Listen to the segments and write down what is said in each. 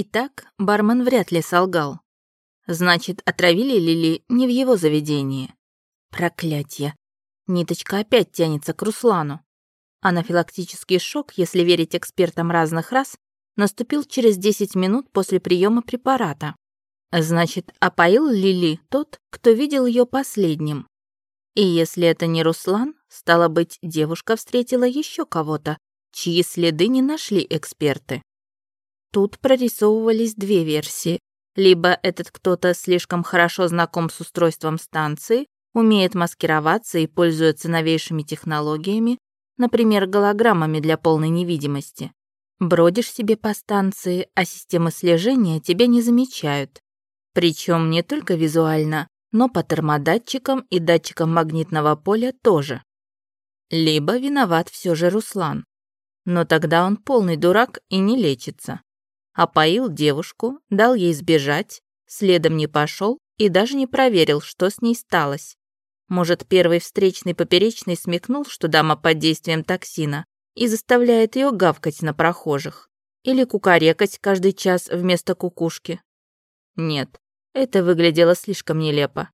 Итак, бармен вряд ли солгал. Значит, отравили Лили не в его заведении. Проклятье. Ниточка опять тянется к Руслану. Анафилактический шок, если верить экспертам разных рас, наступил через 10 минут после приема препарата. Значит, опоил Лили тот, кто видел ее последним. И если это не Руслан, стало быть, девушка встретила еще кого-то, чьи следы не нашли эксперты. Тут прорисовывались две версии. Либо этот кто-то слишком хорошо знаком с устройством станции, умеет маскироваться и пользуется новейшими технологиями, например, голограммами для полной невидимости. Бродишь себе по станции, а системы слежения тебя не замечают. Причем не только визуально, но по термодатчикам и датчикам магнитного поля тоже. Либо виноват все же Руслан. Но тогда он полный дурак и не лечится. Опоил девушку, дал ей сбежать, следом не пошел и даже не проверил, что с ней сталось. Может, первый встречный поперечный смекнул, что дама под действием токсина, и заставляет ее гавкать на прохожих. Или кукарекать каждый час вместо кукушки. Нет, это выглядело слишком нелепо.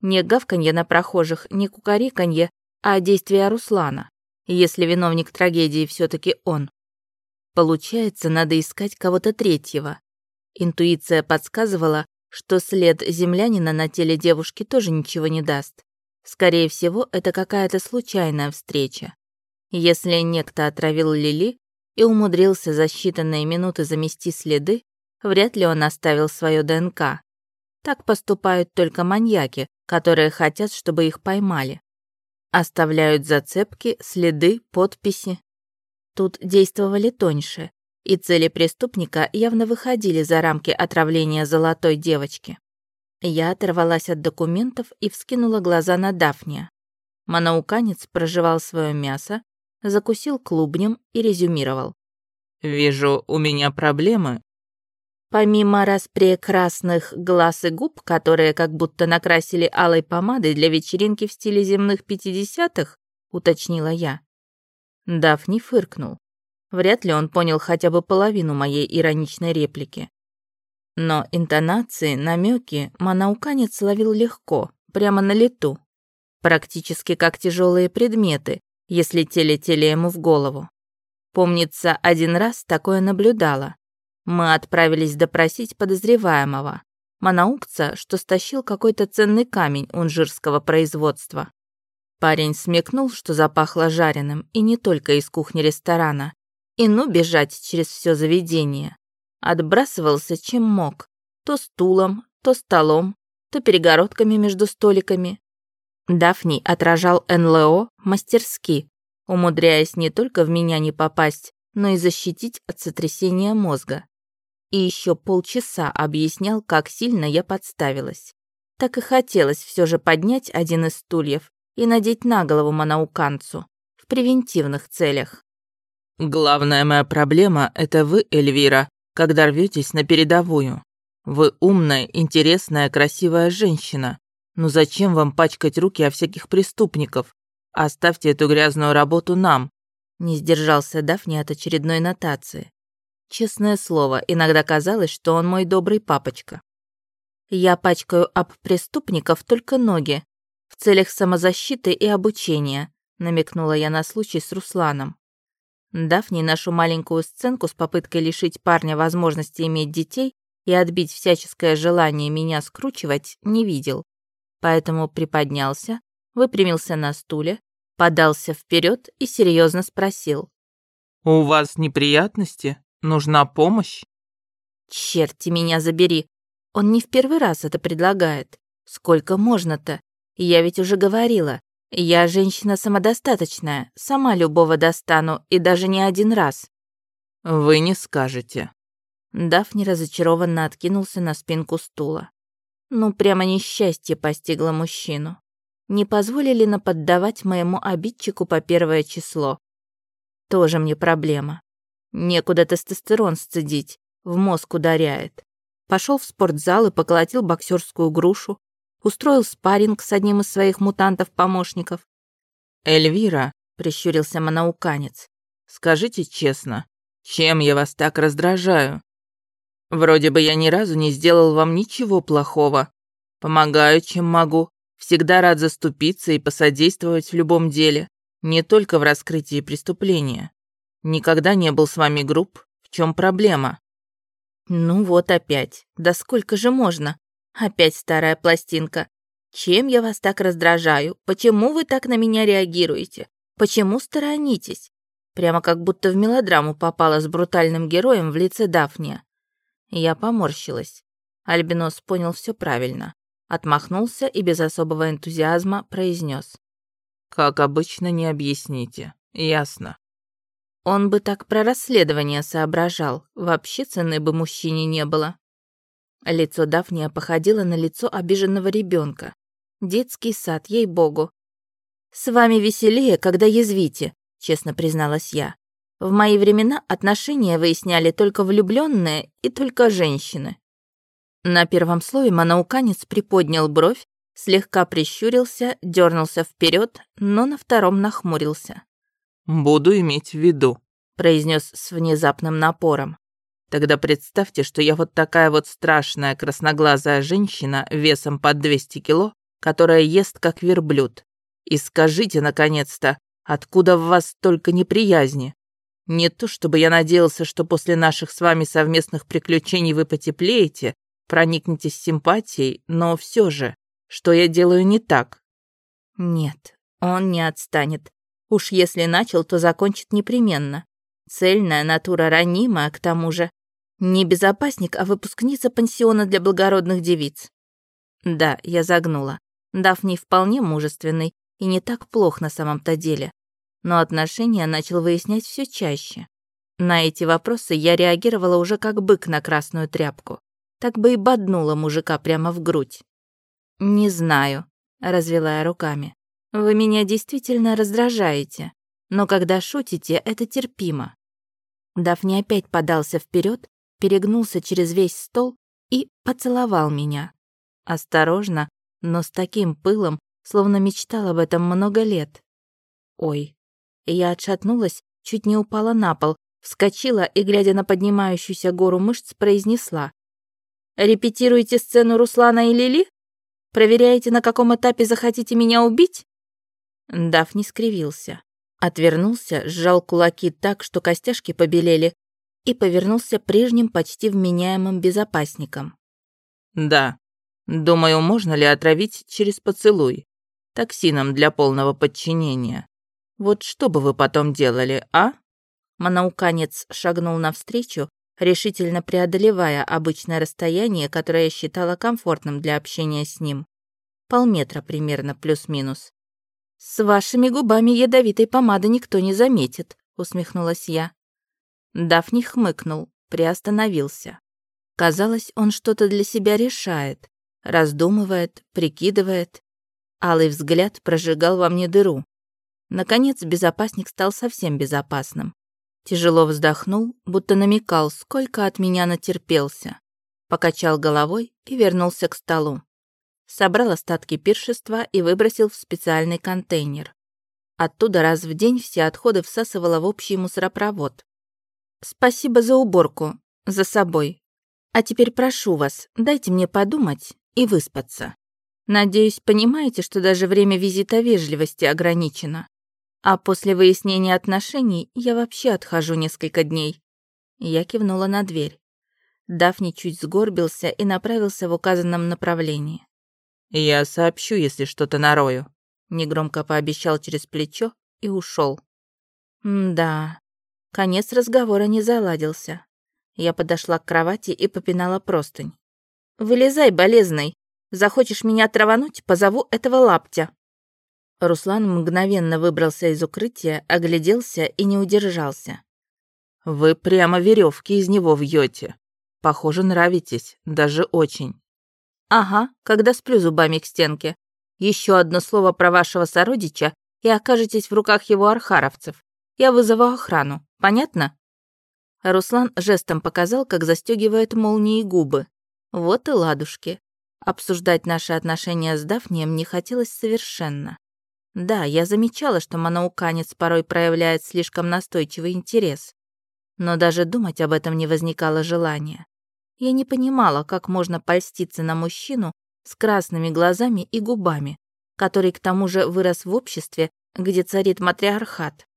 Не гавканье на прохожих, не кукареканье, а действия Руслана, если виновник трагедии все таки он. Получается, надо искать кого-то третьего. Интуиция подсказывала, что след землянина на теле девушки тоже ничего не даст. Скорее всего, это какая-то случайная встреча. Если некто отравил Лили и умудрился за считанные минуты замести следы, вряд ли он оставил свое ДНК. Так поступают только маньяки, которые хотят, чтобы их поймали. Оставляют зацепки, следы, подписи. Тут действовали тоньше, и цели преступника явно выходили за рамки отравления золотой девочки. Я оторвалась от документов и вскинула глаза на Дафния. Манауканец проживал свое мясо, закусил клубнем и резюмировал. «Вижу, у меня проблемы Помимо распрекрасных глаз и губ, которые как будто накрасили алой помадой для вечеринки в стиле земных пятидесятых, уточнила я. Дафни фыркнул. Вряд ли он понял хотя бы половину моей ироничной реплики. Но интонации, намеки манауканец ловил легко, прямо на лету. Практически как тяжелые предметы, если те летели ему в голову. Помнится, один раз такое наблюдала. Мы отправились допросить подозреваемого, манаукца, что стащил какой-то ценный камень унжирского производства. Парень смекнул, что запахло жареным, и не только из кухни ресторана. И ну бежать через все заведение. Отбрасывался чем мог. То стулом, то столом, то перегородками между столиками. Дафни отражал НЛО мастерски, умудряясь не только в меня не попасть, но и защитить от сотрясения мозга и еще полчаса объяснял, как сильно я подставилась. Так и хотелось все же поднять один из стульев и надеть на голову манауканцу в превентивных целях. «Главная моя проблема — это вы, Эльвира, когда рветесь на передовую. Вы умная, интересная, красивая женщина. Но зачем вам пачкать руки о всяких преступников? Оставьте эту грязную работу нам», — не сдержался Дафни от очередной нотации. Честное слово, иногда казалось, что он мой добрый папочка. Я пачкаю об преступников только ноги, в целях самозащиты и обучения, намекнула я на случай с Русланом. Дафни нашу маленькую сценку с попыткой лишить парня возможности иметь детей и отбить всяческое желание меня скручивать не видел. Поэтому приподнялся, выпрямился на стуле, подался вперед и серьезно спросил. «У вас неприятности?» Нужна помощь?» «Черти меня забери. Он не в первый раз это предлагает. Сколько можно-то? Я ведь уже говорила. Я женщина самодостаточная, сама любого достану, и даже не один раз». «Вы не скажете». Дафни разочарованно откинулся на спинку стула. Ну, прямо несчастье постигло мужчину. Не позволили наподдавать моему обидчику по первое число. Тоже мне проблема. Некуда тестостерон сцедить, в мозг ударяет. Пошел в спортзал и поколотил боксерскую грушу, устроил спарринг с одним из своих мутантов-помощников. «Эльвира», — прищурился манауканец, — «скажите честно, чем я вас так раздражаю?» Вроде бы я ни разу не сделал вам ничего плохого. Помогаю, чем могу. Всегда рад заступиться и посодействовать в любом деле, не только в раскрытии преступления. Никогда не был с вами груб. В чем проблема? Ну вот опять. Да сколько же можно? Опять старая пластинка. Чем я вас так раздражаю? Почему вы так на меня реагируете? Почему сторонитесь? Прямо как будто в мелодраму попала с брутальным героем в лице Дафния. Я поморщилась. Альбинос понял все правильно. Отмахнулся и без особого энтузиазма произнес: «Как обычно, не объясните. Ясно». Он бы так про расследование соображал. Вообще цены бы мужчине не было. Лицо Дафния походило на лицо обиженного ребенка. Детский сад, ей-богу. «С вами веселее, когда язвите», — честно призналась я. «В мои времена отношения выясняли только влюбленные и только женщины». На первом слове манауканец приподнял бровь, слегка прищурился, дернулся вперед, но на втором нахмурился. «Буду иметь в виду», — произнес с внезапным напором. «Тогда представьте, что я вот такая вот страшная красноглазая женщина весом под 200 кило, которая ест как верблюд. И скажите, наконец-то, откуда в вас столько неприязни? Не то чтобы я надеялся, что после наших с вами совместных приключений вы потеплеете, проникнетесь симпатией, но все же, что я делаю не так? Нет, он не отстанет. Уж если начал, то закончит непременно. Цельная натура ранимая, к тому же. Не безопасник, а выпускница пансиона для благородных девиц. Да, я загнула. Дафни вполне мужественный и не так плох на самом-то деле. Но отношения начал выяснять все чаще. На эти вопросы я реагировала уже как бык на красную тряпку так бы и боднула мужика прямо в грудь. «Не знаю», — развела я руками. «Вы меня действительно раздражаете, но когда шутите, это терпимо». Дафни опять подался вперед, перегнулся через весь стол и поцеловал меня. Осторожно, но с таким пылом, словно мечтал об этом много лет. Ой, я отшатнулась, чуть не упала на пол, вскочила и, глядя на поднимающуюся гору мышц, произнесла. Репетируете сцену Руслана и Лили? Проверяете, на каком этапе захотите меня убить?» Дафни скривился. Отвернулся, сжал кулаки так, что костяшки побелели, и повернулся прежним почти вменяемым безопасником. «Да. Думаю, можно ли отравить через поцелуй? Токсином для полного подчинения. Вот что бы вы потом делали, а?» Манауканец шагнул навстречу, решительно преодолевая обычное расстояние, которое я считала комфортным для общения с ним. Полметра примерно, плюс-минус. «С вашими губами ядовитой помады никто не заметит», — усмехнулась я. Дафни хмыкнул, приостановился. Казалось, он что-то для себя решает, раздумывает, прикидывает. Алый взгляд прожигал во мне дыру. Наконец, безопасник стал совсем безопасным. Тяжело вздохнул, будто намекал, сколько от меня натерпелся. Покачал головой и вернулся к столу. Собрал остатки пиршества и выбросил в специальный контейнер. Оттуда раз в день все отходы всасывала в общий мусоропровод. «Спасибо за уборку, за собой. А теперь прошу вас, дайте мне подумать и выспаться. Надеюсь, понимаете, что даже время визита вежливости ограничено. А после выяснения отношений я вообще отхожу несколько дней. Я кивнула на дверь. Дафни чуть сгорбился и направился в указанном направлении. «Я сообщу, если что-то нарою», — негромко пообещал через плечо и ушел. да, конец разговора не заладился. Я подошла к кровати и попинала простынь. «Вылезай, болезный. Захочешь меня травануть, позову этого лаптя». Руслан мгновенно выбрался из укрытия, огляделся и не удержался. «Вы прямо веревки из него вьете. Похоже, нравитесь, даже очень». «Ага, когда сплю зубами к стенке. Еще одно слово про вашего сородича, и окажетесь в руках его архаровцев. Я вызову охрану. Понятно?» Руслан жестом показал, как застегивает молнии губы. Вот и ладушки. Обсуждать наши отношения с Дафнием не хотелось совершенно. Да, я замечала, что манауканец порой проявляет слишком настойчивый интерес. Но даже думать об этом не возникало желания. Я не понимала, как можно польститься на мужчину с красными глазами и губами, который к тому же вырос в обществе, где царит матриархат.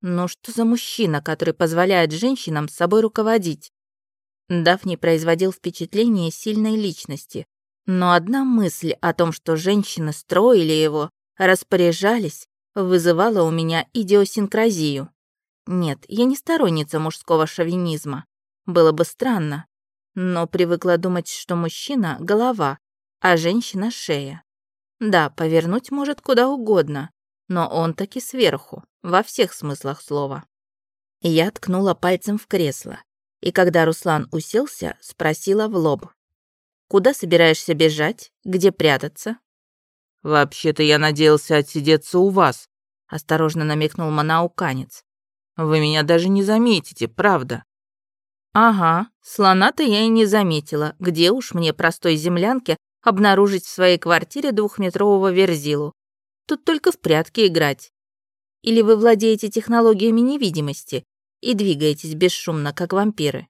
Но что за мужчина, который позволяет женщинам с собой руководить? Дафни производил впечатление сильной личности, но одна мысль о том, что женщины строили его, распоряжались, вызывала у меня идиосинкразию. Нет, я не сторонница мужского шовинизма. Было бы странно. Но привыкла думать, что мужчина — голова, а женщина — шея. Да, повернуть может куда угодно, но он таки сверху, во всех смыслах слова. Я ткнула пальцем в кресло и когда Руслан уселся, спросила в лоб. «Куда собираешься бежать? Где прятаться?» «Вообще-то я надеялся отсидеться у вас», — осторожно намекнул Манауканец. «Вы меня даже не заметите, правда?» «Ага, слона-то я и не заметила. Где уж мне, простой землянке, обнаружить в своей квартире двухметрового верзилу? Тут только в прятки играть. Или вы владеете технологиями невидимости и двигаетесь бесшумно, как вампиры».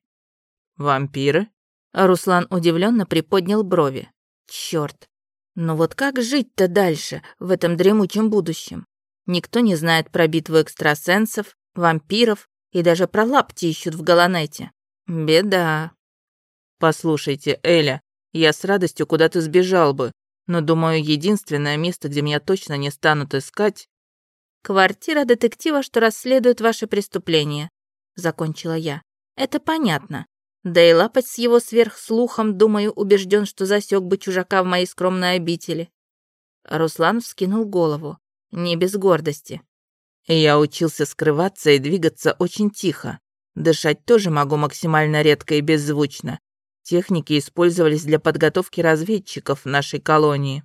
«Вампиры?» Руслан удивленно приподнял брови. Черт, ну вот как жить-то дальше в этом дремучем будущем? Никто не знает про битву экстрасенсов, вампиров и даже про лапти ищут в Галанете. Беда. Послушайте, Эля, я с радостью куда-то сбежал бы, но, думаю, единственное место, где меня точно не станут искать... Квартира детектива, что расследует ваши преступления закончила я. Это понятно. Да и лапать с его сверхслухом, думаю, убежден, что засек бы чужака в моей скромной обители. Руслан вскинул голову, не без гордости. Я учился скрываться и двигаться очень тихо. Дышать тоже могу максимально редко и беззвучно. Техники использовались для подготовки разведчиков в нашей колонии.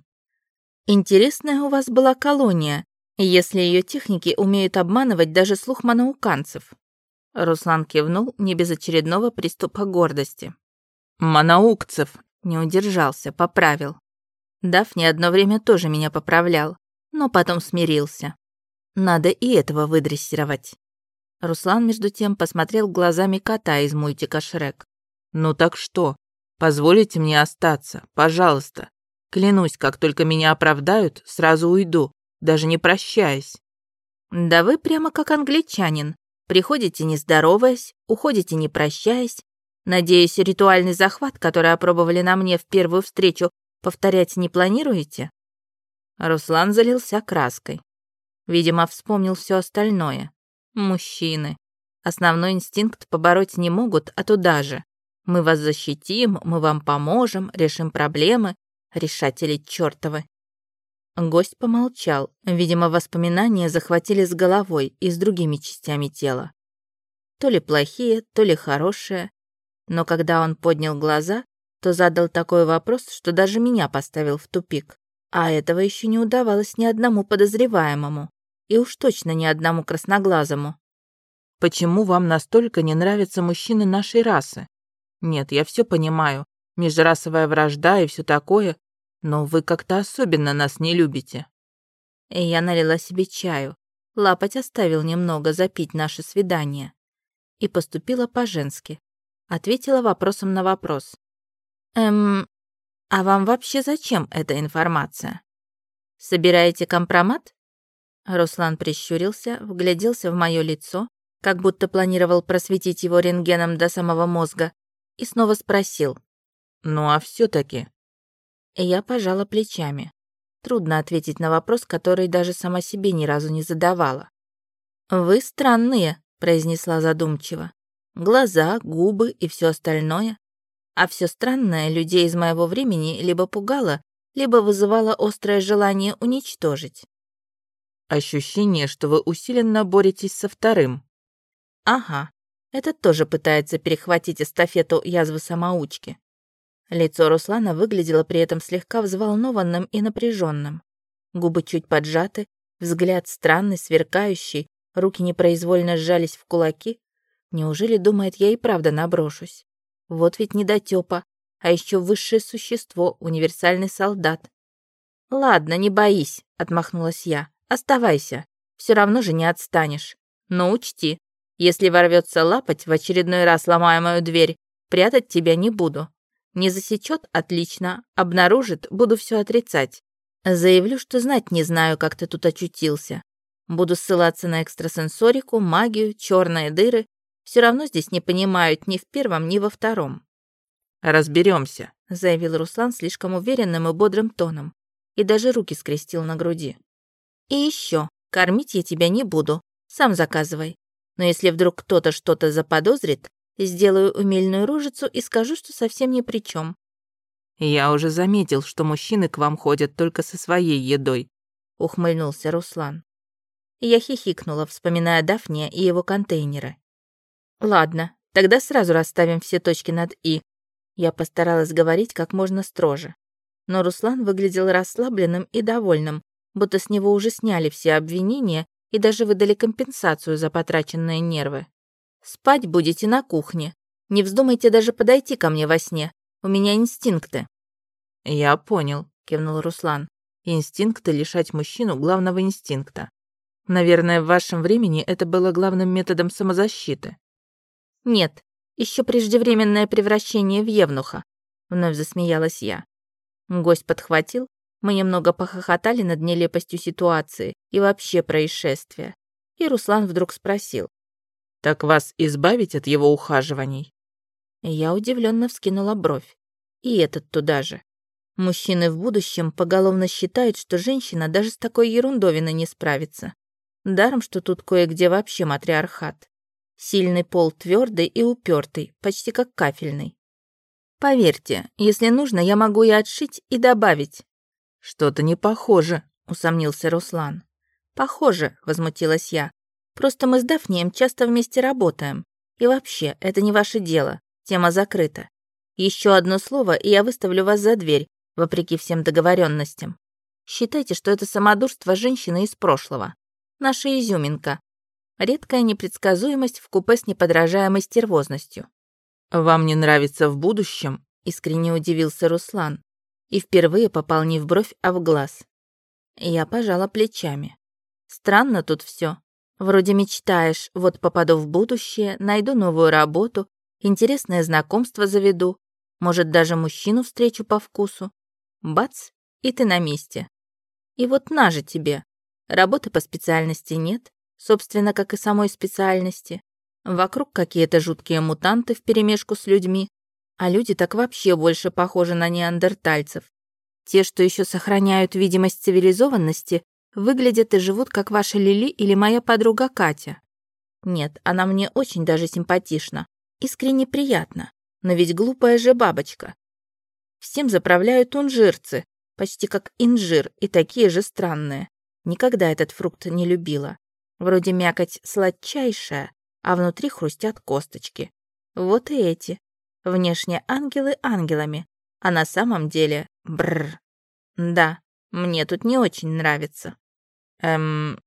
Интересная у вас была колония, если ее техники умеют обманывать даже слух манауканцев. Руслан кивнул не без очередного приступа гордости. «Манаукцев!» Не удержался, поправил. Дафни одно время тоже меня поправлял, но потом смирился. Надо и этого выдрессировать. Руслан, между тем, посмотрел глазами кота из мультика «Шрек». «Ну так что? Позволите мне остаться, пожалуйста. Клянусь, как только меня оправдают, сразу уйду, даже не прощаясь». «Да вы прямо как англичанин», Приходите не здороваясь, уходите не прощаясь. Надеюсь, ритуальный захват, который опробовали на мне в первую встречу, повторять не планируете?» Руслан залился краской. Видимо, вспомнил все остальное. Мужчины. Основной инстинкт побороть не могут, а туда же. Мы вас защитим, мы вам поможем, решим проблемы. Решатели чертовы. Гость помолчал. Видимо, воспоминания захватили с головой и с другими частями тела. То ли плохие, то ли хорошие. Но когда он поднял глаза, то задал такой вопрос, что даже меня поставил в тупик. А этого еще не удавалось ни одному подозреваемому. И уж точно ни одному красноглазому. «Почему вам настолько не нравятся мужчины нашей расы? Нет, я все понимаю. Межрасовая вражда и все такое, но вы как-то особенно нас не любите». И я налила себе чаю. Лапоть оставил немного запить наше свидание. И поступила по-женски. Ответила вопросом на вопрос. «Эм, а вам вообще зачем эта информация? Собираете компромат?» Руслан прищурился, вгляделся в мое лицо, как будто планировал просветить его рентгеном до самого мозга, и снова спросил. «Ну а все таки я пожала плечами. Трудно ответить на вопрос, который даже сама себе ни разу не задавала. «Вы странные», — произнесла задумчиво. «Глаза, губы и все остальное. А все странное людей из моего времени либо пугало, либо вызывало острое желание уничтожить». «Ощущение, что вы усиленно боретесь со вторым». «Ага, этот тоже пытается перехватить эстафету язвы самоучки. Лицо Руслана выглядело при этом слегка взволнованным и напряженным. Губы чуть поджаты, взгляд странный, сверкающий, руки непроизвольно сжались в кулаки. Неужели думает, я и правда наброшусь? Вот ведь недотёпа, а еще высшее существо, универсальный солдат. «Ладно, не боись», — отмахнулась я. «Оставайся, все равно же не отстанешь. Но учти, если ворвется лапать, в очередной раз ломая мою дверь, Прятать тебя не буду. Не засечет – отлично. Обнаружит – буду все отрицать. Заявлю, что знать не знаю, как ты тут очутился. Буду ссылаться на экстрасенсорику, магию, черные дыры. Все равно здесь не понимают ни в первом, ни во втором. Разберемся, заявил Руслан слишком уверенным и бодрым тоном и даже руки скрестил на груди. И еще, кормить я тебя не буду, сам заказывай. Но если вдруг кто-то что-то заподозрит, сделаю умельную рожицу и скажу, что совсем ни при чем. «Я уже заметил, что мужчины к вам ходят только со своей едой», — ухмыльнулся Руслан. Я хихикнула, вспоминая Дафния и его контейнеры. «Ладно, тогда сразу расставим все точки над «и». Я постаралась говорить как можно строже. Но Руслан выглядел расслабленным и довольным, будто с него уже сняли все обвинения и даже выдали компенсацию за потраченные нервы. «Спать будете на кухне. Не вздумайте даже подойти ко мне во сне. У меня инстинкты». «Я понял», — кивнул Руслан. «Инстинкты лишать мужчину главного инстинкта. Наверное, в вашем времени это было главным методом самозащиты». «Нет, еще преждевременное превращение в евнуха», — вновь засмеялась я. Гость подхватил, мы немного похохотали над нелепостью ситуации и вообще происшествия. И Руслан вдруг спросил. «Так вас избавить от его ухаживаний?» Я удивленно вскинула бровь. И этот туда же. Мужчины в будущем поголовно считают, что женщина даже с такой ерундовиной не справится. Даром, что тут кое-где вообще матриархат. Сильный пол твердый и упертый, почти как кафельный. Поверьте, если нужно, я могу и отшить, и добавить. «Что-то не похоже», — усомнился Руслан. «Похоже», — возмутилась я. «Просто мы с Дафнием часто вместе работаем. И вообще, это не ваше дело. Тема закрыта. Еще одно слово, и я выставлю вас за дверь, вопреки всем договоренностям. Считайте, что это самодурство женщины из прошлого. Наша изюминка. Редкая непредсказуемость в купе с неподражаемой стервозностью». «Вам не нравится в будущем?» — искренне удивился Руслан и впервые попал не в бровь, а в глаз. Я пожала плечами. Странно тут все. Вроде мечтаешь, вот попаду в будущее, найду новую работу, интересное знакомство заведу, может, даже мужчину встречу по вкусу. Бац, и ты на месте. И вот на же тебе. Работы по специальности нет, собственно, как и самой специальности. Вокруг какие-то жуткие мутанты вперемешку с людьми, а люди так вообще больше похожи на неандертальцев. Те, что еще сохраняют видимость цивилизованности, выглядят и живут, как ваша Лили или моя подруга Катя. Нет, она мне очень даже симпатична. Искренне приятно. Но ведь глупая же бабочка. Всем заправляют унжирцы, почти как инжир, и такие же странные. Никогда этот фрукт не любила. Вроде мякоть сладчайшая, а внутри хрустят косточки. Вот и эти. Внешне ангелы ангелами, а на самом деле бррр. Да, мне тут не очень нравится. Эм...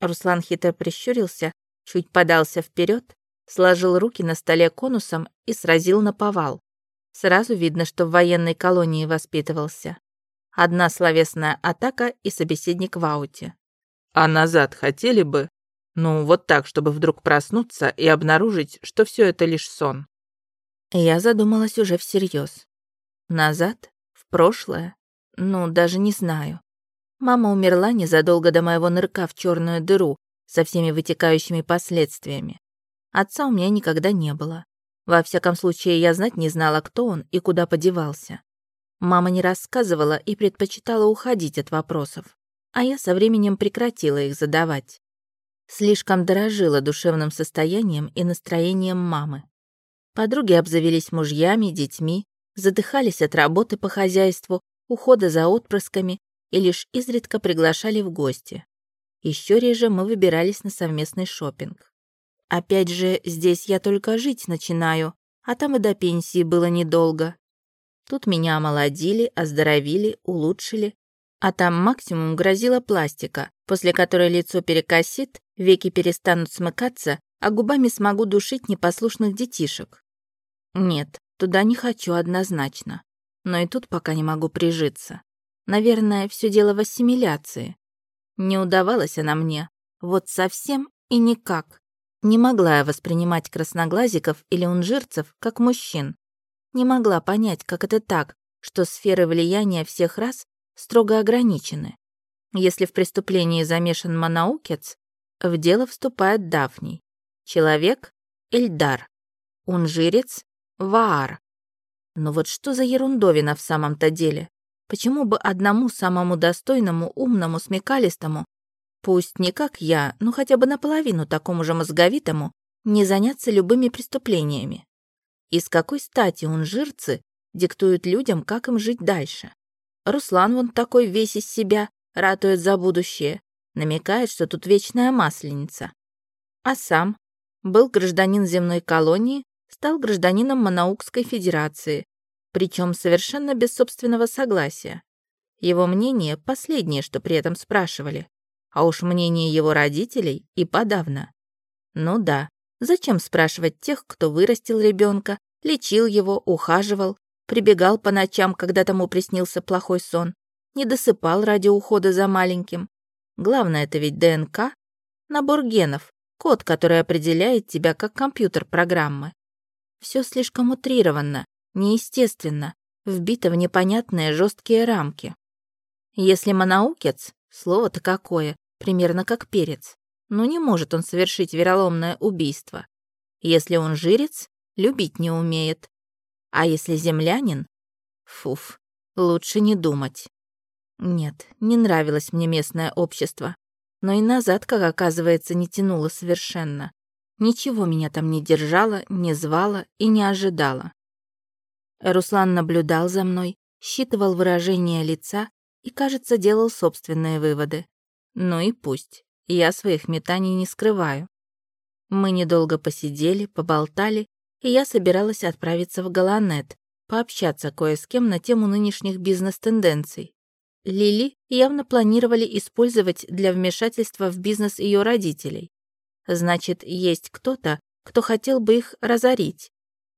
Руслан хитро прищурился, чуть подался вперед, сложил руки на столе конусом и сразил на повал. Сразу видно, что в военной колонии воспитывался. Одна словесная атака и собеседник в ауте. «А назад хотели бы? Ну, вот так, чтобы вдруг проснуться и обнаружить, что все это лишь сон». Я задумалась уже всерьез. Назад? В прошлое? Ну, даже не знаю. Мама умерла незадолго до моего нырка в черную дыру со всеми вытекающими последствиями. Отца у меня никогда не было. Во всяком случае, я знать не знала, кто он и куда подевался. Мама не рассказывала и предпочитала уходить от вопросов, а я со временем прекратила их задавать. Слишком дорожила душевным состоянием и настроением мамы. Подруги обзавелись мужьями, детьми, задыхались от работы по хозяйству, ухода за отпрысками и лишь изредка приглашали в гости. Еще реже мы выбирались на совместный шопинг. Опять же, здесь я только жить начинаю, а там и до пенсии было недолго. Тут меня омолодили, оздоровили, улучшили, а там максимум грозила пластика, после которой лицо перекосит, веки перестанут смыкаться, а губами смогу душить непослушных детишек. Нет, туда не хочу однозначно. Но и тут пока не могу прижиться. Наверное, все дело в ассимиляции. Не удавалась она мне. Вот совсем и никак. Не могла я воспринимать красноглазиков или унжирцев как мужчин, не могла понять, как это так, что сферы влияния всех рас строго ограничены. Если в преступлении замешан Манаукец, в дело вступает Дафний. Человек — Эльдар. Унжирец — Ваар. Но вот что за ерундовина в самом-то деле? Почему бы одному самому достойному, умному, смекалистому, пусть не как я, но хотя бы наполовину такому же мозговитому, не заняться любыми преступлениями? И с какой стати унжирцы диктуют людям, как им жить дальше? Руслан вон такой весь из себя, ратует за будущее, намекает, что тут вечная масленица. А сам был гражданин земной колонии, стал гражданином Манаукской Федерации, причем совершенно без собственного согласия. Его мнение — последнее, что при этом спрашивали, а уж мнение его родителей и подавно. Ну да, зачем спрашивать тех, кто вырастил ребенка, лечил его, ухаживал, прибегал по ночам, когда тому приснился плохой сон, не досыпал ради ухода за маленьким. Главное это ведь ДНК, набор генов, код, который определяет тебя как компьютер программы. Все слишком утрированно, неестественно, вбито в непонятные жесткие рамки. Если монаукец, слово-то какое, примерно как перец, ну не может он совершить вероломное убийство. Если он жирец, любить не умеет. А если землянин? Фуф, лучше не думать. Нет, не нравилось мне местное общество. Но и назад, как оказывается, не тянуло совершенно. Ничего меня там не держало, не звало и не ожидало. Руслан наблюдал за мной, считывал выражение лица и, кажется, делал собственные выводы. Ну и пусть, я своих метаний не скрываю. Мы недолго посидели, поболтали, и я собиралась отправиться в Галанет, пообщаться кое с кем на тему нынешних бизнес-тенденций. Лили явно планировали использовать для вмешательства в бизнес ее родителей. Значит, есть кто-то, кто хотел бы их разорить,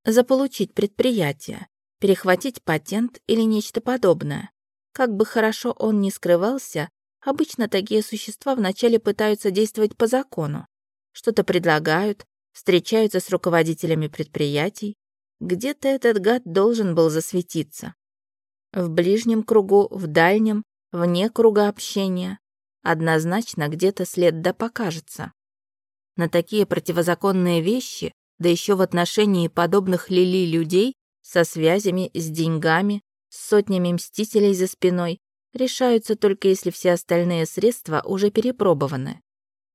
заполучить предприятие, перехватить патент или нечто подобное. Как бы хорошо он ни скрывался, обычно такие существа вначале пытаются действовать по закону. Что-то предлагают, встречаются с руководителями предприятий. Где-то этот гад должен был засветиться. В ближнем кругу, в дальнем, вне круга общения. Однозначно где-то след да покажется. На такие противозаконные вещи, да еще в отношении подобных Лили людей, со связями, с деньгами, с сотнями мстителей за спиной, решаются только если все остальные средства уже перепробованы.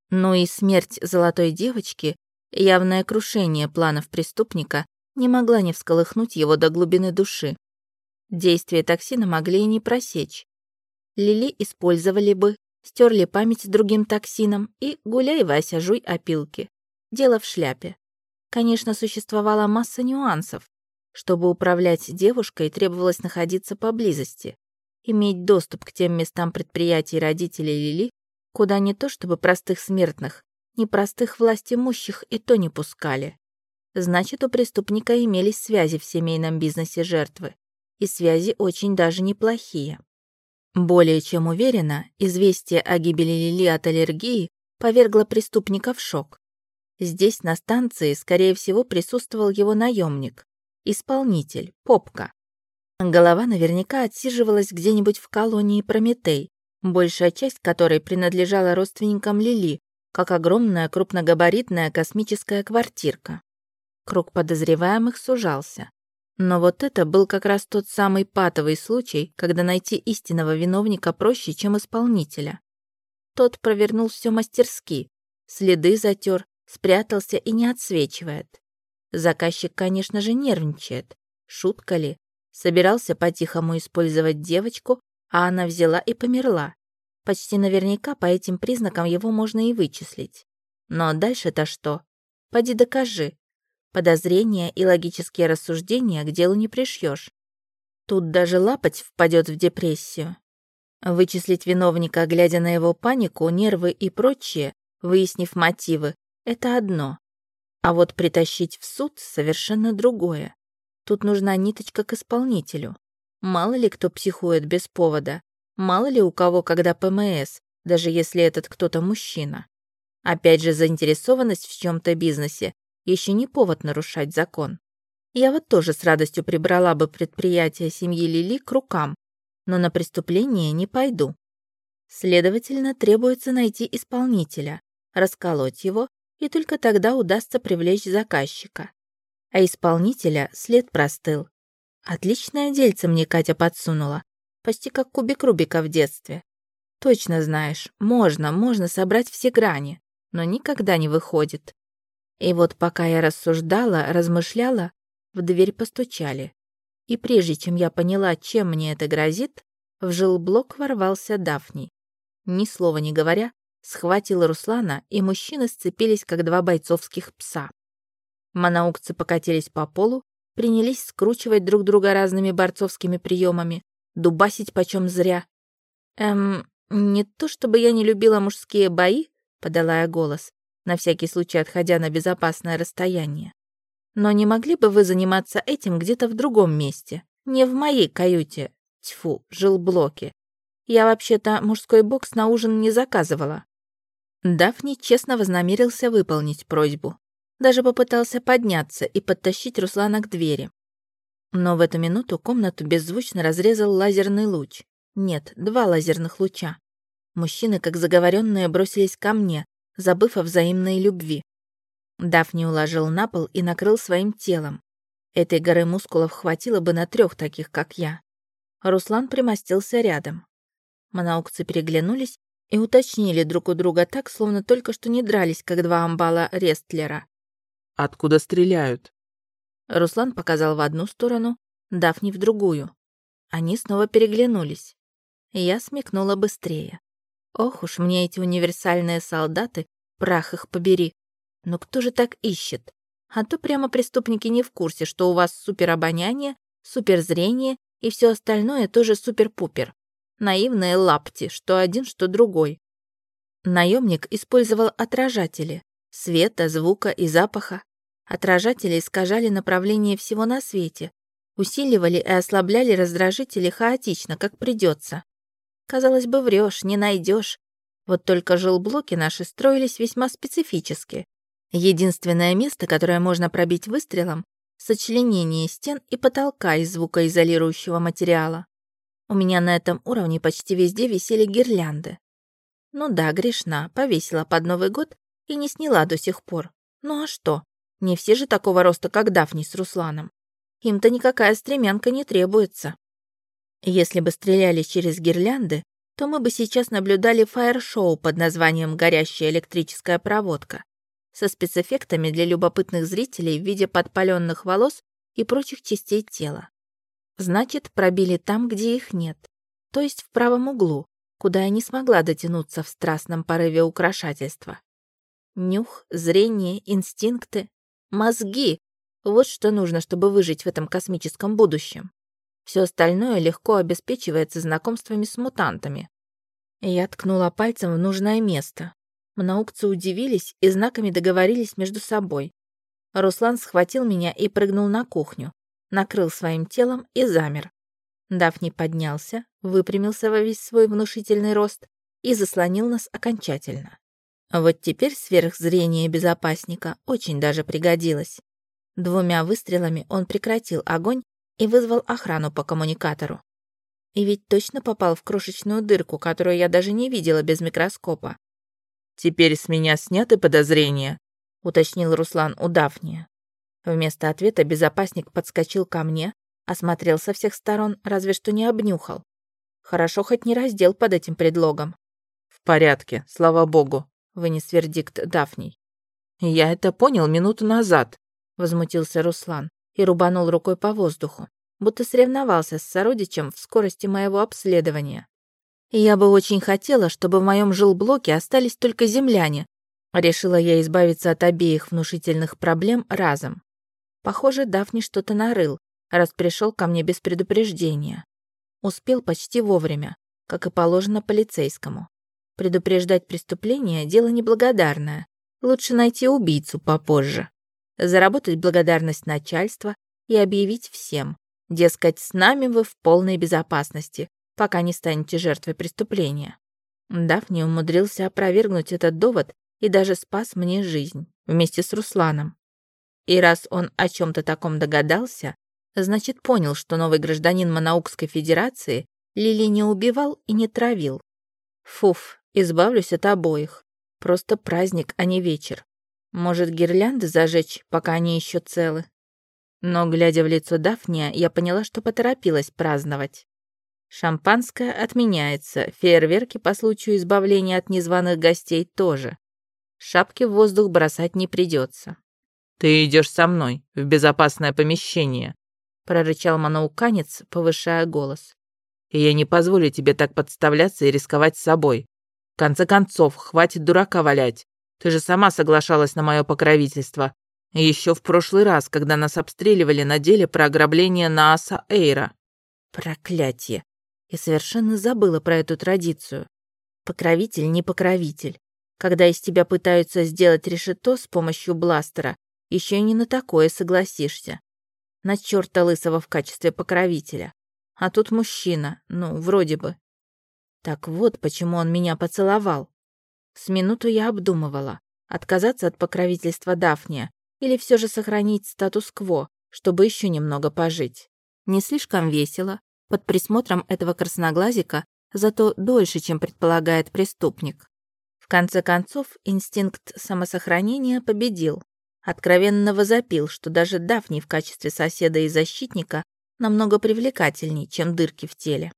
Ну и смерть золотой девочки, явное крушение планов преступника, не могла не всколыхнуть его до глубины души. Действие токсина могли и не просечь. Лили использовали бы, стерли память другим токсинам и гуляй, Вася, жуй опилки. Дело в шляпе. Конечно, существовала масса нюансов. Чтобы управлять девушкой, требовалось находиться поблизости, иметь доступ к тем местам предприятий родителей Лили, куда не то чтобы простых смертных, ни простых властимущих и то не пускали. Значит, у преступника имелись связи в семейном бизнесе жертвы и связи очень даже неплохие. Более чем уверена, известие о гибели Лили от аллергии повергло преступника в шок. Здесь, на станции, скорее всего, присутствовал его наемник, исполнитель, Попка. Голова наверняка отсиживалась где-нибудь в колонии Прометей, большая часть которой принадлежала родственникам Лили, как огромная крупногабаритная космическая квартирка. Круг подозреваемых сужался. Но вот это был как раз тот самый патовый случай, когда найти истинного виновника проще, чем исполнителя. Тот провернул все мастерски, следы затер, спрятался и не отсвечивает. Заказчик, конечно же, нервничает. Шутка ли? Собирался по-тихому использовать девочку, а она взяла и померла. Почти наверняка по этим признакам его можно и вычислить. Но дальше-то что? Поди докажи, Подозрения и логические рассуждения к делу не пришьешь. Тут даже лапать впадет в депрессию. Вычислить виновника, глядя на его панику, нервы и прочее, выяснив мотивы, это одно. А вот притащить в суд совершенно другое. Тут нужна ниточка к исполнителю. Мало ли кто психует без повода. Мало ли у кого когда ПМС, даже если этот кто-то мужчина. Опять же, заинтересованность в чем-то бизнесе еще не повод нарушать закон. Я вот тоже с радостью прибрала бы предприятие семьи Лили к рукам, но на преступление не пойду. Следовательно, требуется найти исполнителя, расколоть его, и только тогда удастся привлечь заказчика. А исполнителя след простыл. Отличное дельце мне Катя подсунула, почти как кубик Рубика в детстве. Точно знаешь, можно, можно собрать все грани, но никогда не выходит. И вот пока я рассуждала, размышляла, в дверь постучали. И прежде чем я поняла, чем мне это грозит, в жилблок ворвался Дафний. Ни слова не говоря, схватил Руслана, и мужчины сцепились, как два бойцовских пса. Манаукцы покатились по полу, принялись скручивать друг друга разными борцовскими приемами, дубасить почем зря. Эм, не то чтобы я не любила мужские бои, подала я голос, на всякий случай отходя на безопасное расстояние. Но не могли бы вы заниматься этим где-то в другом месте? Не в моей каюте. Тьфу, жилблоке. Я вообще-то мужской бокс на ужин не заказывала. Дафни честно вознамерился выполнить просьбу. Даже попытался подняться и подтащить Руслана к двери. Но в эту минуту комнату беззвучно разрезал лазерный луч. Нет, два лазерных луча. Мужчины, как заговоренные, бросились ко мне, забыв о взаимной любви. Дафни уложил на пол и накрыл своим телом. Этой горы мускулов хватило бы на трех таких, как я. Руслан примостился рядом. Манаукцы переглянулись и уточнили друг у друга так, словно только что не дрались, как два амбала Рестлера. Откуда стреляют?» Руслан показал в одну сторону, Дафни в другую. Они снова переглянулись. Я смекнула быстрее. Ох уж мне эти универсальные солдаты, прах их побери. Но кто же так ищет? А то прямо преступники не в курсе, что у вас суперобоняние, суперзрение и все остальное тоже супер-пупер. Наивные лапти, что один, что другой. Наемник использовал отражатели света, звука и запаха. Отражатели искажали направление всего на свете, усиливали и ослабляли раздражители хаотично, как придется. Казалось бы, врешь, не найдешь. Вот только жилблоки наши строились весьма специфически. Единственное место, которое можно пробить выстрелом — сочленение стен и потолка из звукоизолирующего материала. У меня на этом уровне почти везде висели гирлянды. Ну да, грешна, повесила под Новый год и не сняла до сих пор. Ну а что? Не все же такого роста, как Дафни с Русланом. Им-то никакая стремянка не требуется. Если бы стреляли через гирлянды, то мы бы сейчас наблюдали фаер-шоу под названием «Горящая электрическая проводка» со спецэффектами для любопытных зрителей в виде подпаленных волос и прочих частей тела. Значит, пробили там, где их нет, то есть в правом углу, куда я не смогла дотянуться в страстном порыве украшательства. Нюх, зрение, инстинкты, мозги — вот что нужно, чтобы выжить в этом космическом будущем. Все остальное легко обеспечивается знакомствами с мутантами. Я ткнула пальцем в нужное место. Мнаукцы удивились и знаками договорились между собой. Руслан схватил меня и прыгнул на кухню, накрыл своим телом и замер. Дафни поднялся, выпрямился во весь свой внушительный рост и заслонил нас окончательно. Вот теперь сверхзрение безопасника очень даже пригодилось. Двумя выстрелами он прекратил огонь и вызвал охрану по коммуникатору. И ведь точно попал в крошечную дырку, которую я даже не видела без микроскопа. «Теперь с меня сняты подозрения», — уточнил Руслан у Дафния. Вместо ответа безопасник подскочил ко мне, осмотрел со всех сторон, разве что не обнюхал. Хорошо хоть не раздел под этим предлогом. «В порядке, слава богу», вынес вердикт Дафний. «Я это понял минуту назад», — возмутился Руслан и рубанул рукой по воздуху, будто соревновался с сородичем в скорости моего обследования. «Я бы очень хотела, чтобы в моем жилблоке остались только земляне», решила я избавиться от обеих внушительных проблем разом. Похоже, Дафни что-то нарыл, раз пришел ко мне без предупреждения. Успел почти вовремя, как и положено полицейскому. Предупреждать преступление – дело неблагодарное. Лучше найти убийцу попозже. Заработать благодарность начальства и объявить всем. Дескать, с нами вы в полной безопасности, пока не станете жертвой преступления. Дафни умудрился опровергнуть этот довод и даже спас мне жизнь вместе с Русланом. И раз он о чем-то таком догадался, значит, понял, что новый гражданин Манаукской Федерации Лили не убивал и не травил. Фуф, избавлюсь от обоих. Просто праздник, а не вечер. Может, гирлянды зажечь, пока они еще целы? Но, глядя в лицо Дафния, я поняла, что поторопилась праздновать. Шампанское отменяется, фейерверки по случаю избавления от незваных гостей тоже. Шапки в воздух бросать не придется. «Ты идешь со мной в безопасное помещение», прорычал манауканец, повышая голос. «И я не позволю тебе так подставляться и рисковать собой. В конце концов, хватит дурака валять. Ты же сама соглашалась на мое покровительство. И еще в прошлый раз, когда нас обстреливали на деле про ограбление Нааса Эйра». «Проклятие! Я совершенно забыла про эту традицию. Покровитель не покровитель. Когда из тебя пытаются сделать решето с помощью бластера, еще и не на такое согласишься. На черта лысого в качестве покровителя. А тут мужчина, ну, вроде бы. Так вот, почему он меня поцеловал. С минуту я обдумывала, отказаться от покровительства Дафния или все же сохранить статус-кво, чтобы еще немного пожить. Не слишком весело, под присмотром этого красноглазика, зато дольше, чем предполагает преступник. В конце концов, инстинкт самосохранения победил. Откровенно возопил, что даже Дафни в качестве соседа и защитника намного привлекательней, чем дырки в теле.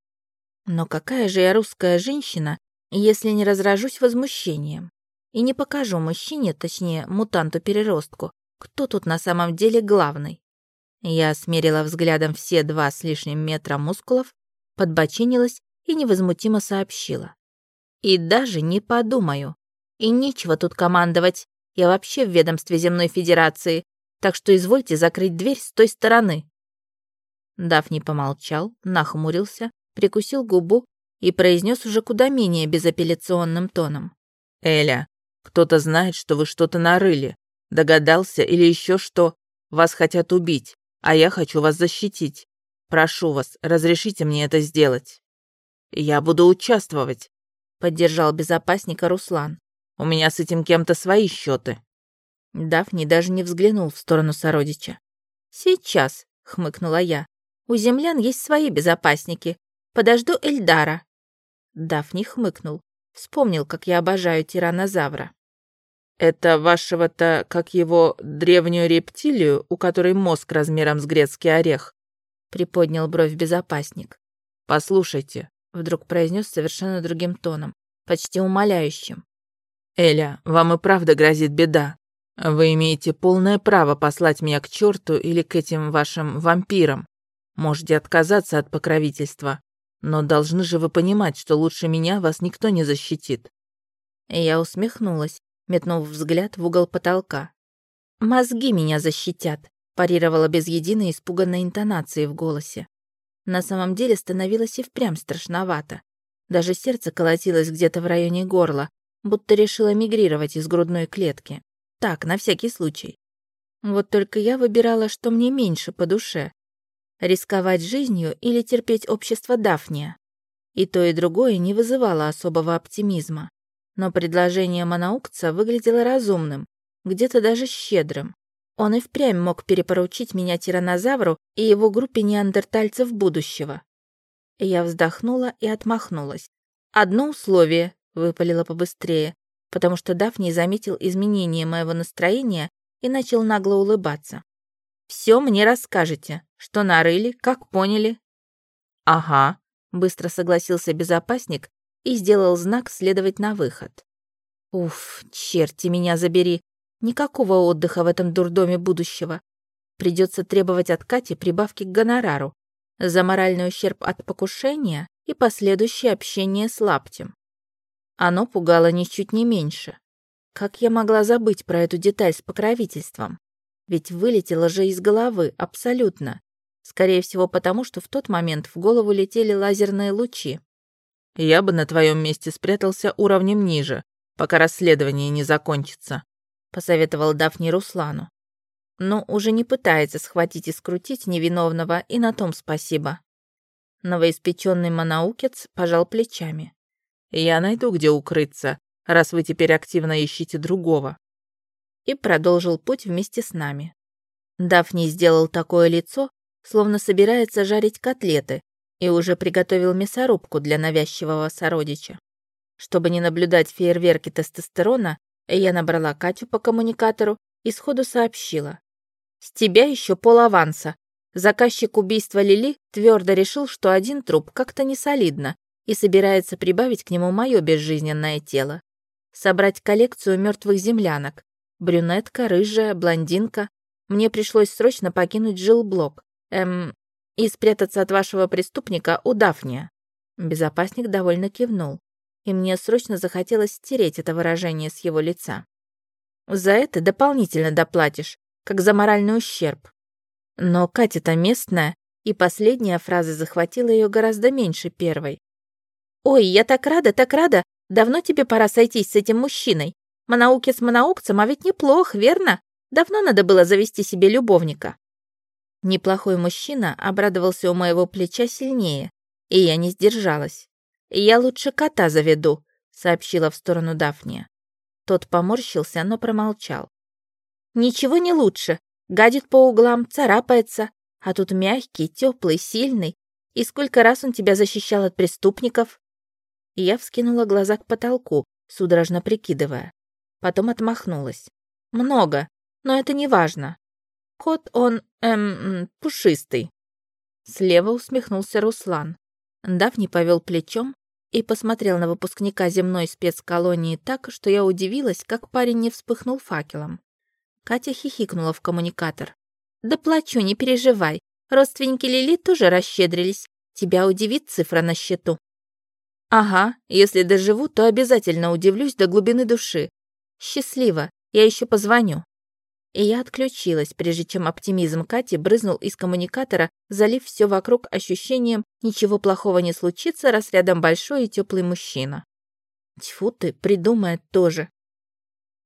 Но какая же я русская женщина, если не разражусь возмущением? И не покажу мужчине, точнее, мутанту-переростку, кто тут на самом деле главный. Я смерила взглядом все два с лишним метра мускулов, подбочинилась и невозмутимо сообщила. И даже не подумаю. И нечего тут командовать. Я вообще в ведомстве Земной Федерации, так что извольте закрыть дверь с той стороны. Дафни помолчал, нахмурился, прикусил губу и произнес уже куда менее безапелляционным тоном. «Эля, кто-то знает, что вы что-то нарыли. Догадался или еще что? Вас хотят убить а я хочу вас защитить. Прошу вас, разрешите мне это сделать. Я буду участвовать, поддержал безопасника Руслан. У меня с этим кем-то свои счеты. Дафни даже не взглянул в сторону сородича. «Сейчас», — хмыкнула я. «У землян есть свои безопасники. Подожду Эльдара». Дафни хмыкнул. Вспомнил, как я обожаю тиранозавра. «Это вашего-то, как его, древнюю рептилию, у которой мозг размером с грецкий орех?» Приподнял бровь безопасник. «Послушайте», — вдруг произнес совершенно другим тоном, почти умоляющим. «Эля, вам и правда грозит беда. Вы имеете полное право послать меня к черту или к этим вашим вампирам. Можете отказаться от покровительства, но должны же вы понимать, что лучше меня вас никто не защитит». Я усмехнулась, метнув взгляд в угол потолка. «Мозги меня защитят», – парировала без единой испуганной интонации в голосе. На самом деле становилось и впрямь страшновато. Даже сердце колотилось где-то в районе горла, будто решило мигрировать из грудной клетки. Так, на всякий случай. Вот только я выбирала, что мне меньше по душе. Рисковать жизнью или терпеть общество Дафния. И то, и другое не вызывало особого оптимизма но предложение Манаукца выглядело разумным, где-то даже щедрым. Он и впрямь мог перепоручить меня тиранозавру и его группе неандертальцев будущего. Я вздохнула и отмахнулась. «Одно условие», — выпалила побыстрее, потому что Дафни заметил изменение моего настроения и начал нагло улыбаться. «Все мне расскажете, что нарыли, как поняли». «Ага», — быстро согласился безопасник и сделал знак следовать на выход. Уф, черти меня забери. Никакого отдыха в этом дурдоме будущего. Придется требовать от Кати прибавки к гонорару за моральный ущерб от покушения и последующее общение с Лаптем. Оно пугало ничуть не меньше. Как я могла забыть про эту деталь с покровительством? Ведь вылетело же из головы, абсолютно. Скорее всего, потому что в тот момент в голову летели лазерные лучи. Я бы на твоем месте спрятался уровнем ниже, пока расследование не закончится», — посоветовал Дафни Руслану. «Но уже не пытается схватить и скрутить невиновного, и на том спасибо». Новоиспеченный манаукец пожал плечами. «Я найду, где укрыться, раз вы теперь активно ищете другого». И продолжил путь вместе с нами. Дафни сделал такое лицо, словно собирается жарить котлеты, и уже приготовил мясорубку для навязчивого сородича. Чтобы не наблюдать фейерверки тестостерона, я набрала Катю по коммуникатору и сходу сообщила. «С тебя еще пол аванса. Заказчик убийства Лили твердо решил, что один труп как-то не солидно и собирается прибавить к нему мое безжизненное тело. Собрать коллекцию мертвых землянок. Брюнетка, рыжая, блондинка. Мне пришлось срочно покинуть жилблок. Эм, и спрятаться от вашего преступника у Дафния». Безопасник довольно кивнул, и мне срочно захотелось стереть это выражение с его лица. «За это дополнительно доплатишь, как за моральный ущерб». Но Катя-то местная, и последняя фраза захватила ее гораздо меньше первой. «Ой, я так рада, так рада! Давно тебе пора сойтись с этим мужчиной. Манауки с манаукцем, а ведь неплох, верно? Давно надо было завести себе любовника». Неплохой мужчина обрадовался у моего плеча сильнее, и я не сдержалась. «Я лучше кота заведу», — сообщила в сторону Дафния. Тот поморщился, но промолчал. «Ничего не лучше. Гадит по углам, царапается. А тут мягкий, теплый, сильный. И сколько раз он тебя защищал от преступников?» Я вскинула глаза к потолку, судорожно прикидывая. Потом отмахнулась. «Много, но это не важно. Кот он, эм, пушистый. Слева усмехнулся Руслан. Давни повел плечом и посмотрел на выпускника земной спецколонии так, что я удивилась, как парень не вспыхнул факелом. Катя хихикнула в коммуникатор. «Да плачу, не переживай. Родственники Лили тоже расщедрились. Тебя удивит цифра на счету». «Ага, если доживу, то обязательно удивлюсь до глубины души. Счастливо, я еще позвоню». И я отключилась, прежде чем оптимизм Кати брызнул из коммуникатора, залив все вокруг ощущением «ничего плохого не случится, раз рядом большой и теплый мужчина». Тьфу ты, придумает тоже.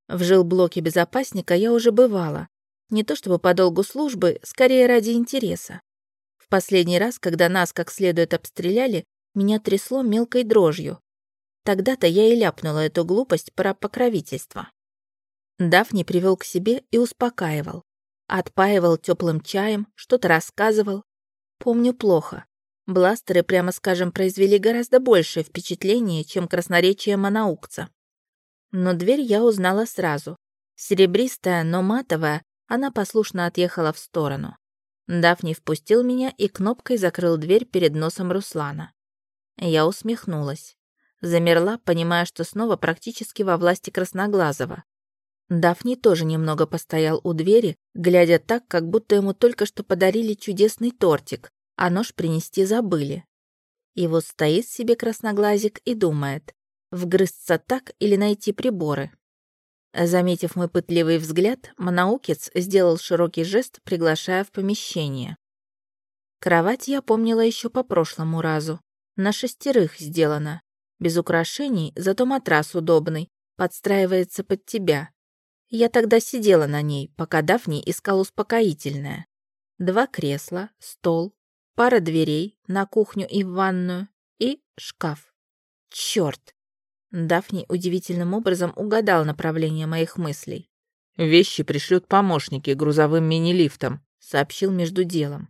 В жилблоке безопасника я уже бывала. Не то чтобы по долгу службы, скорее ради интереса. В последний раз, когда нас как следует обстреляли, меня трясло мелкой дрожью. Тогда-то я и ляпнула эту глупость про покровительство. Дафни привел к себе и успокаивал. Отпаивал теплым чаем, что-то рассказывал. Помню плохо. Бластеры, прямо скажем, произвели гораздо большее впечатление, чем красноречие монаукца. Но дверь я узнала сразу. Серебристая, но матовая, она послушно отъехала в сторону. Дафни впустил меня и кнопкой закрыл дверь перед носом Руслана. Я усмехнулась. Замерла, понимая, что снова практически во власти Красноглазого. Дафни тоже немного постоял у двери, глядя так, как будто ему только что подарили чудесный тортик, а нож принести забыли. И вот стоит себе красноглазик и думает, вгрызться так или найти приборы. Заметив мой пытливый взгляд, Манаукец сделал широкий жест, приглашая в помещение. Кровать я помнила еще по прошлому разу. На шестерых сделана. Без украшений, зато матрас удобный, подстраивается под тебя. Я тогда сидела на ней, пока Дафни искал успокоительное. Два кресла, стол, пара дверей на кухню и в ванную и шкаф. Чёрт! Дафни удивительным образом угадал направление моих мыслей. «Вещи пришлют помощники грузовым мини-лифтом», — сообщил между делом.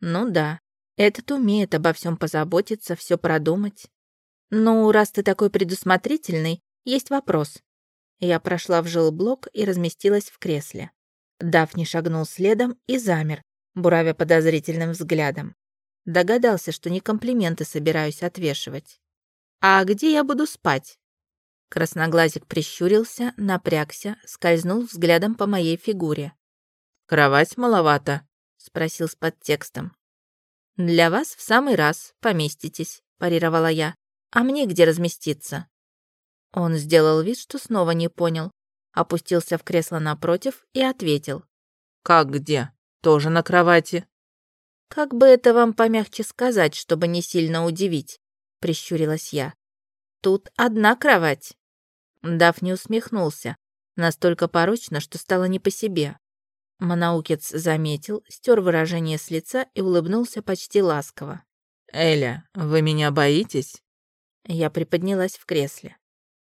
«Ну да, этот умеет обо всем позаботиться, все продумать. Ну, раз ты такой предусмотрительный, есть вопрос. Я прошла в жилблок и разместилась в кресле. Дафни шагнул следом и замер, буравя подозрительным взглядом. Догадался, что не комплименты собираюсь отвешивать. «А где я буду спать?» Красноглазик прищурился, напрягся, скользнул взглядом по моей фигуре. «Кровать маловато?» — спросил с подтекстом. «Для вас в самый раз поместитесь», — парировала я. «А мне где разместиться?» Он сделал вид, что снова не понял, опустился в кресло напротив и ответил. «Как где? Тоже на кровати?» «Как бы это вам помягче сказать, чтобы не сильно удивить?» — прищурилась я. «Тут одна кровать». Дафни усмехнулся, настолько порочно, что стало не по себе. Манаукец заметил, стер выражение с лица и улыбнулся почти ласково. «Эля, вы меня боитесь?» Я приподнялась в кресле.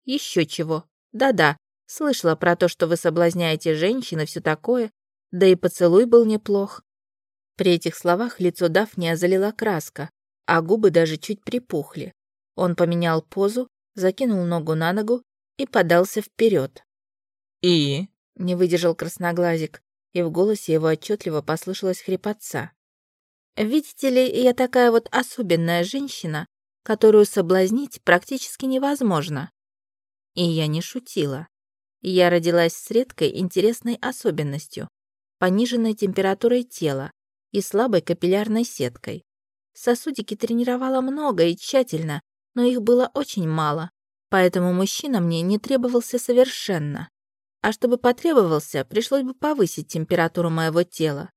Еще чего. Да-да, слышала про то, что вы соблазняете женщин и все такое. Да и поцелуй был неплох. При этих словах лицо Дафния залила краска, а губы даже чуть припухли. Он поменял позу, закинул ногу на ногу и подался вперед. «И?» — не выдержал красноглазик, и в голосе его отчетливо послышалась хрипотца. «Видите ли, я такая вот особенная женщина, которую соблазнить практически невозможно». И я не шутила. Я родилась с редкой интересной особенностью — пониженной температурой тела и слабой капиллярной сеткой. Сосудики тренировала много и тщательно, но их было очень мало, поэтому мужчина мне не требовался совершенно. А чтобы потребовался, пришлось бы повысить температуру моего тела.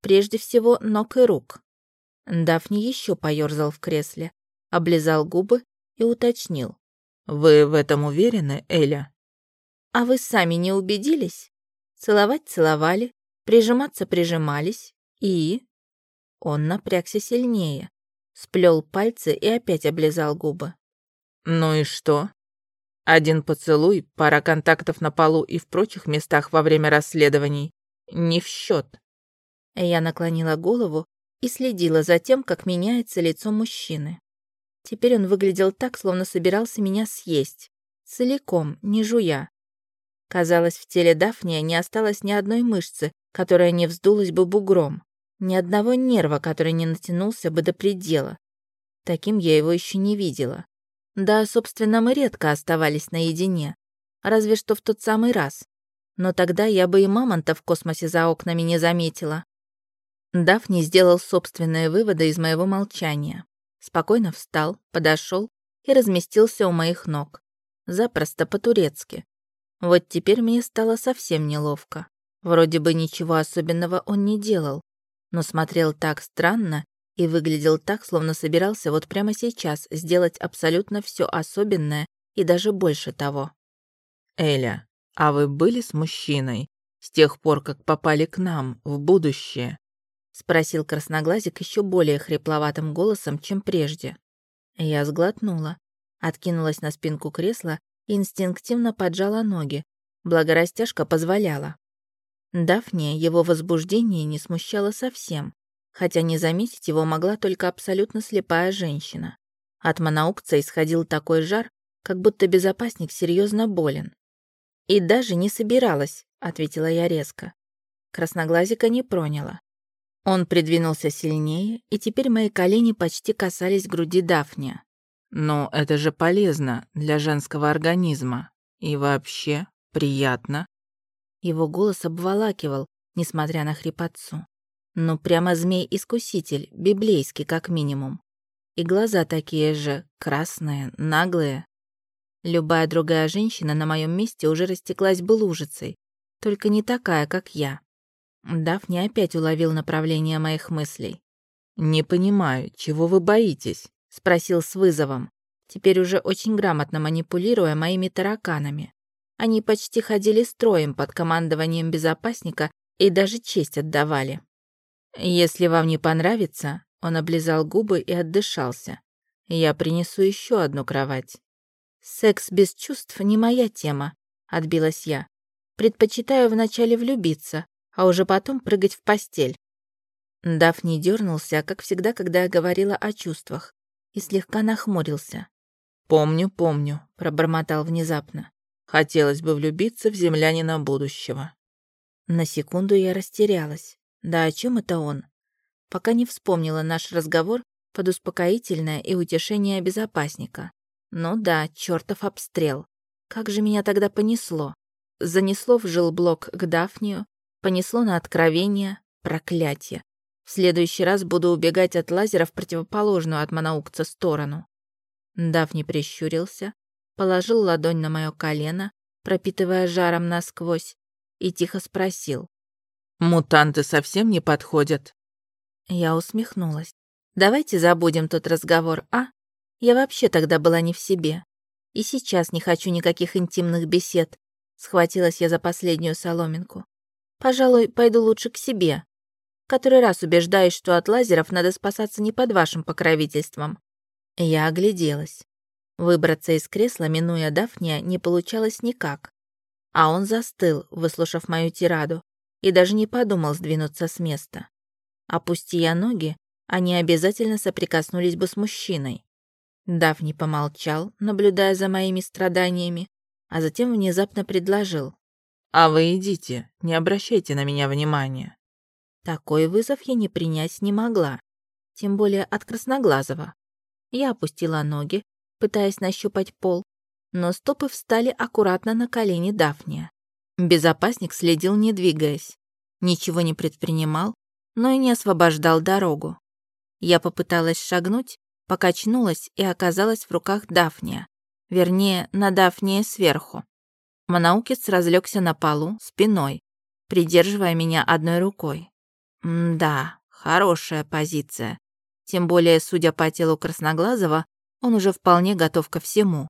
Прежде всего, ног и рук. Дафни еще поерзал в кресле, облизал губы и уточнил. «Вы в этом уверены, Эля?» «А вы сами не убедились? Целовать целовали, прижиматься прижимались и...» Он напрягся сильнее, сплел пальцы и опять облизал губы. «Ну и что? Один поцелуй, пара контактов на полу и в прочих местах во время расследований не в счет. Я наклонила голову и следила за тем, как меняется лицо мужчины. Теперь он выглядел так, словно собирался меня съесть. Целиком, не жуя. Казалось, в теле Дафния не осталось ни одной мышцы, которая не вздулась бы бугром. Ни одного нерва, который не натянулся бы до предела. Таким я его еще не видела. Да, собственно, мы редко оставались наедине. Разве что в тот самый раз. Но тогда я бы и мамонта в космосе за окнами не заметила. Дафни сделал собственные выводы из моего молчания. Спокойно встал, подошел и разместился у моих ног. Запросто по-турецки. Вот теперь мне стало совсем неловко. Вроде бы ничего особенного он не делал, но смотрел так странно и выглядел так, словно собирался вот прямо сейчас сделать абсолютно все особенное и даже больше того. «Эля, а вы были с мужчиной с тех пор, как попали к нам в будущее?» спросил красноглазик еще более хрипловатым голосом, чем прежде. Я сглотнула, откинулась на спинку кресла и инстинктивно поджала ноги, благо растяжка позволяла. Дафния его возбуждение не смущало совсем, хотя не заметить его могла только абсолютно слепая женщина. От монаукца исходил такой жар, как будто безопасник серьезно болен. «И даже не собиралась», — ответила я резко. Красноглазика не проняла. Он придвинулся сильнее, и теперь мои колени почти касались груди Дафния. «Но это же полезно для женского организма. И вообще приятно», его голос обволакивал, несмотря на хрипотцу. Ну, прямо змей-искуситель, библейский как минимум. И глаза такие же, красные, наглые. Любая другая женщина на моем месте уже растеклась бы лужицей, только не такая, как я. Дафни опять уловил направление моих мыслей. «Не понимаю, чего вы боитесь?» — спросил с вызовом, теперь уже очень грамотно манипулируя моими тараканами. Они почти ходили строем под командованием безопасника и даже честь отдавали. «Если вам не понравится», — он облизал губы и отдышался. «Я принесу еще одну кровать». «Секс без чувств не моя тема», — отбилась я. «Предпочитаю вначале влюбиться, а уже потом прыгать в постель». Дафни дернулся, как всегда, когда я говорила о чувствах, и слегка нахмурился. «Помню, помню», — пробормотал внезапно. Хотелось бы влюбиться в землянина будущего. На секунду я растерялась. Да о чем это он? Пока не вспомнила наш разговор под успокоительное и утешение безопасника. Ну да, чертов обстрел. Как же меня тогда понесло? Занесло в жилблок к Дафнию, понесло на откровение, проклятие. В следующий раз буду убегать от лазера в противоположную от монаукца сторону. Дафни прищурился, положил ладонь на мое колено, пропитывая жаром насквозь, и тихо спросил. «Мутанты совсем не подходят?» Я усмехнулась. «Давайте забудем тот разговор, а? Я вообще тогда была не в себе. И сейчас не хочу никаких интимных бесед». Схватилась я за последнюю соломинку. «Пожалуй, пойду лучше к себе. Который раз убеждаюсь, что от лазеров надо спасаться не под вашим покровительством». Я огляделась. Выбраться из кресла, минуя Дафния, не получалось никак. А он застыл, выслушав мою тираду, и даже не подумал сдвинуться с места. Опусти я ноги, они обязательно соприкоснулись бы с мужчиной. Дафни помолчал, наблюдая за моими страданиями, а затем внезапно предложил. «А вы идите, не обращайте на меня внимания». Такой вызов я не принять не могла, тем более от Красноглазого. Я опустила ноги, пытаясь нащупать пол, но стопы встали аккуратно на колени Дафния. Безопасник следил, не двигаясь. Ничего не предпринимал, но и не освобождал дорогу. Я попыталась шагнуть, покачнулась и оказалась в руках Дафния. Вернее, на Дафния сверху. Манаукец разлегся на полу, спиной, придерживая меня одной рукой. М да, хорошая позиция. Тем более, судя по телу Красноглазого, он уже вполне готов ко всему.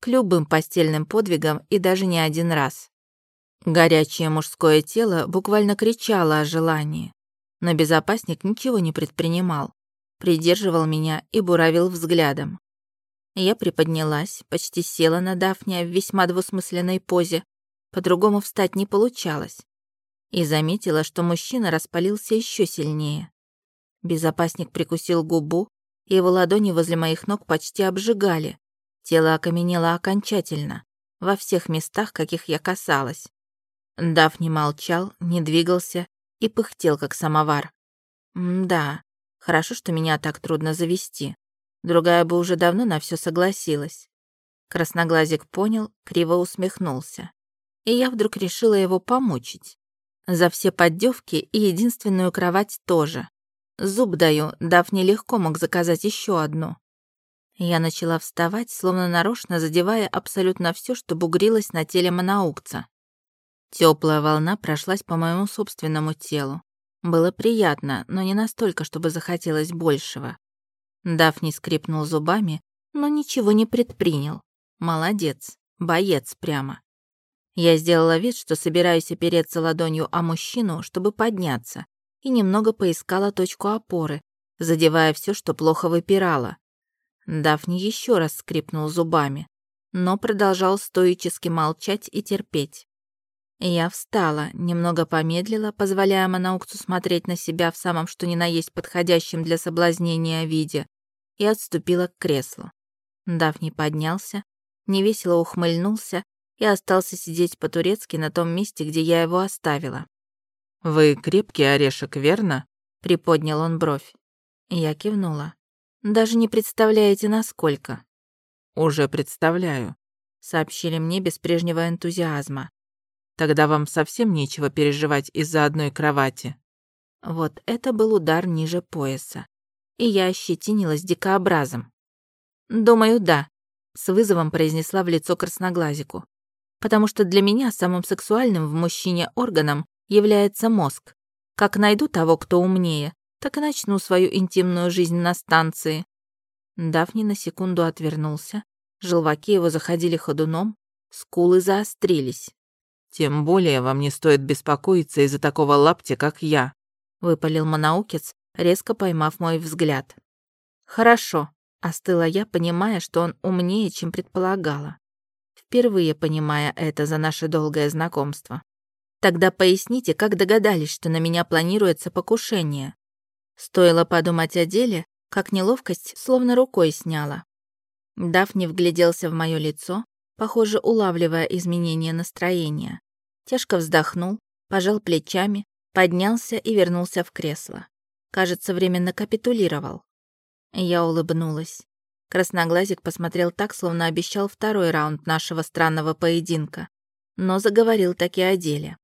К любым постельным подвигам и даже не один раз. Горячее мужское тело буквально кричало о желании. Но безопасник ничего не предпринимал. Придерживал меня и буравил взглядом. Я приподнялась, почти села на Дафне в весьма двусмысленной позе. По-другому встать не получалось. И заметила, что мужчина распалился еще сильнее. Безопасник прикусил губу, и его ладони возле моих ног почти обжигали. Тело окаменело окончательно, во всех местах, каких я касалась. Дав не молчал, не двигался и пыхтел, как самовар. да, хорошо, что меня так трудно завести. Другая бы уже давно на все согласилась. Красноглазик понял, криво усмехнулся. И я вдруг решила его помучить. За все поддевки и единственную кровать тоже. Зуб даю, дав нелегко мог заказать еще одну. Я начала вставать, словно нарочно задевая абсолютно все, что бугрилось на теле монаукца. Теплая волна прошлась по моему собственному телу. Было приятно, но не настолько, чтобы захотелось большего. Дафни скрипнул зубами, но ничего не предпринял. Молодец, боец прямо. Я сделала вид, что собираюсь опереться ладонью о мужчину, чтобы подняться, и немного поискала точку опоры, задевая все, что плохо выпирало. Дафни еще раз скрипнул зубами, но продолжал стоически молчать и терпеть. Я встала, немного помедлила, позволяя Манаукцу смотреть на себя в самом что ни на есть подходящем для соблазнения виде, и отступила к креслу. Дафни поднялся, невесело ухмыльнулся и остался сидеть по-турецки на том месте, где я его оставила. «Вы крепкий орешек, верно?» — приподнял он бровь. Я кивнула. «Даже не представляете, насколько». «Уже представляю», — сообщили мне без прежнего энтузиазма. Тогда вам совсем нечего переживать из-за одной кровати. Вот это был удар ниже пояса. И я ощетинилась дикообразом. «Думаю, да», — с вызовом произнесла в лицо красноглазику. «Потому что для меня самым сексуальным в мужчине органом является мозг. Как найду того, кто умнее, так и начну свою интимную жизнь на станции». Дафни на секунду отвернулся, желваки его заходили ходуном, скулы заострились. «Тем более вам не стоит беспокоиться из-за такого лаптя, как я», — выпалил Манаукец, резко поймав мой взгляд. «Хорошо», — остыла я, понимая, что он умнее, чем предполагала. Впервые понимая это за наше долгое знакомство. Тогда поясните, как догадались, что на меня планируется покушение. Стоило подумать о деле, как неловкость словно рукой сняла. Дафни вгляделся в мое лицо, похоже, улавливая изменение настроения. Тяжко вздохнул, пожал плечами, поднялся и вернулся в кресло. Кажется, временно капитулировал. Я улыбнулась. Красноглазик посмотрел так, словно обещал второй раунд нашего странного поединка, но заговорил таки о деле.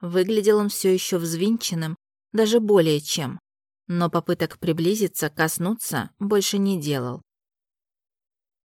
Выглядел он все еще взвинченным, даже более чем, но попыток приблизиться, коснуться больше не делал.